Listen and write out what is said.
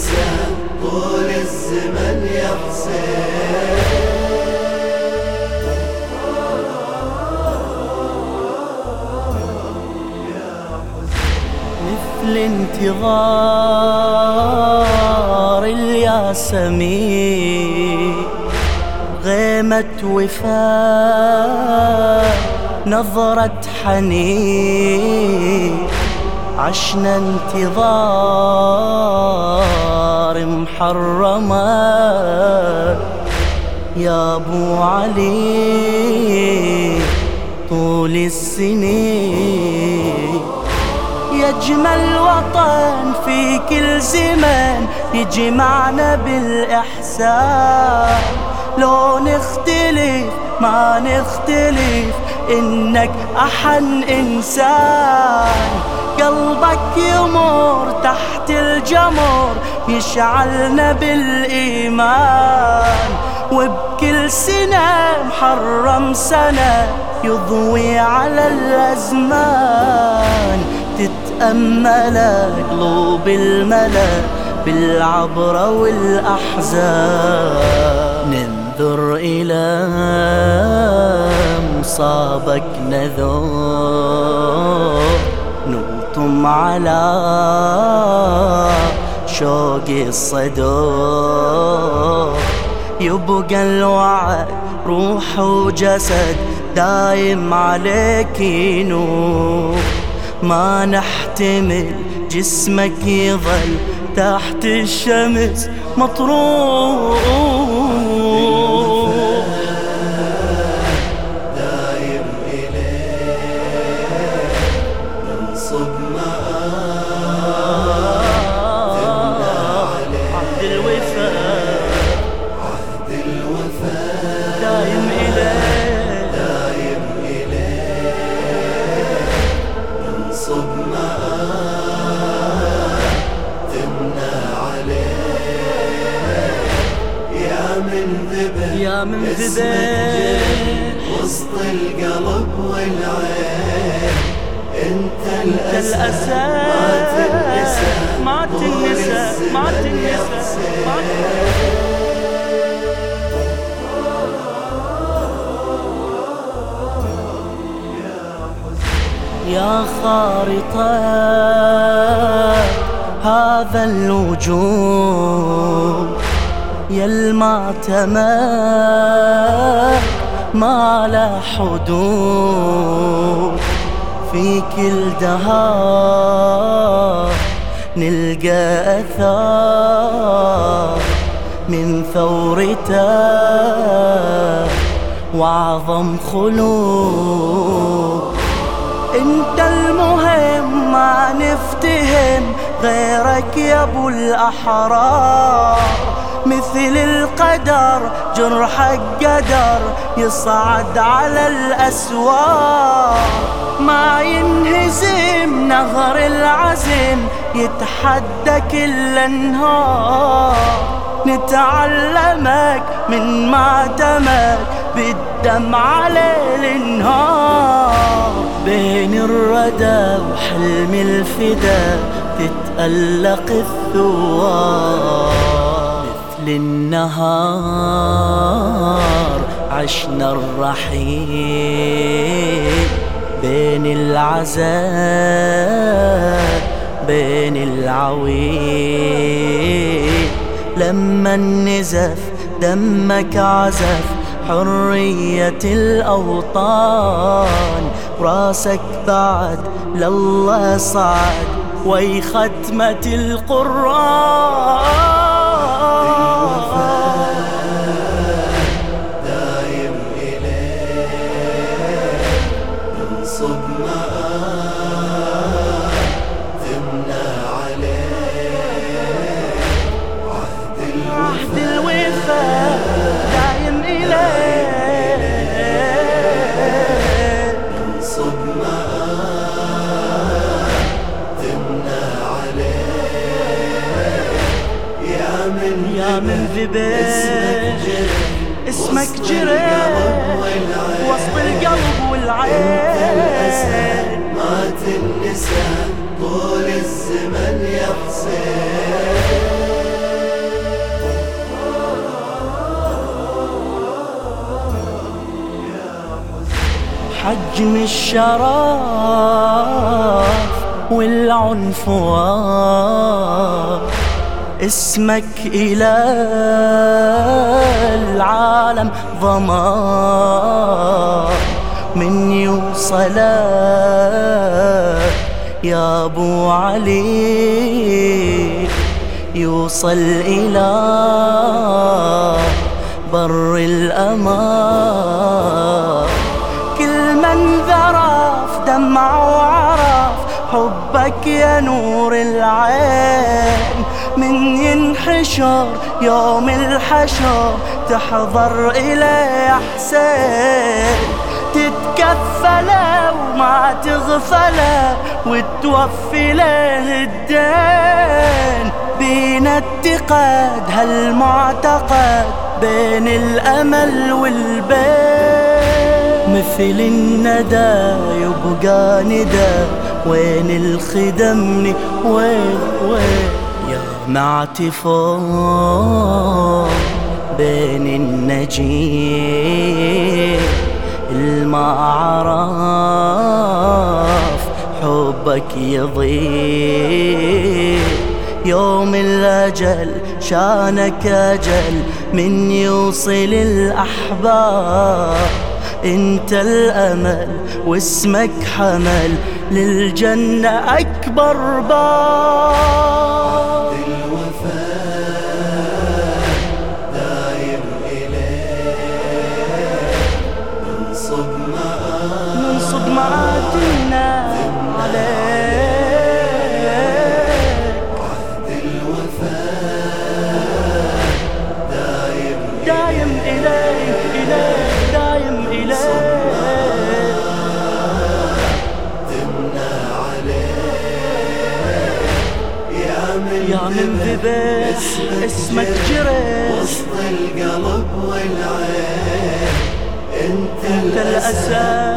تنسى طول الزمن مثل انتظار الياسمين. غيمة وفاء نظرة حنين. عشنا انتظار محرمة. يا أبو علي طول السنين يجمل وطن في كل زمن يجمعنا بالإحسان. لو نختلف ما نختلف إنك أحن إنسان. قلبك يمر تحت الجمر يشعلنا بالإيمان وبكل سنة محرم سنة يضوي على الأزمان. تتأمل قلوب الملأ بالعبرة والأحزان. ننظر إلى مصابك نذور نلطم على شوق الصدور. يبقى الوعد روح وجسد دايم عليك نور ما نحتمل جسمك يظل تحت الشمس مطروح يا من وسط القلب والعين. انت الاسى ما تنسى ما تنسى. ما تنسى يا خارطة هذا الوجود. يا المعتمى ما له حدود في كل دهار نلقى أثار من ثورته وأعظم خلود. انت المهم ما نفتهم غيرك يا أبو الأحرار. مثل القدر جرحك قدر يصعد على الأسوار. ما ينهزم نهر العزم يتحدى كل انهار نتعلمك من معدمك بالدم على الإنهار. بين الردى وحلم الفدا تتألق الثوار. مثل النهار عشنا الرحيل بين العذاب بين العويل. لما النزف دمك عزف حرية الأوطان. راسك بعد لله صعد وي ختمة القرآن. ننصب تمنى عليه. عهد عهد الوفاء دايم إليه. عليه. يا من يا من ذبل اسمك جرى وسط القلب العين ما تنسى طول الزمن يا حسين حجم الشرف والعنف اسمك إلى العالم ضمان. من يوصل يا أبو علي يوصل إلى بر الأمان. كل من ذرف دمع وعرف حبك يا نور العين. من ينحشر يوم الحشر تحضر إليه حسين. تتكفل وما تغفل وتوفي له الدين. بين اتقاد هالمعتقد بين الأمل والبين مثل الندى يبقى ندى وين الخدمني وين وين؟ يا معتفون بين النجيب الما عرف حبك يضيء. يوم الأجل شانك أجل من يوصل الأحباب. أنت الأمل واسمك حمل للجنة أكبر باب. ذبح اسمك جري وسط القلب والعين انت الأسى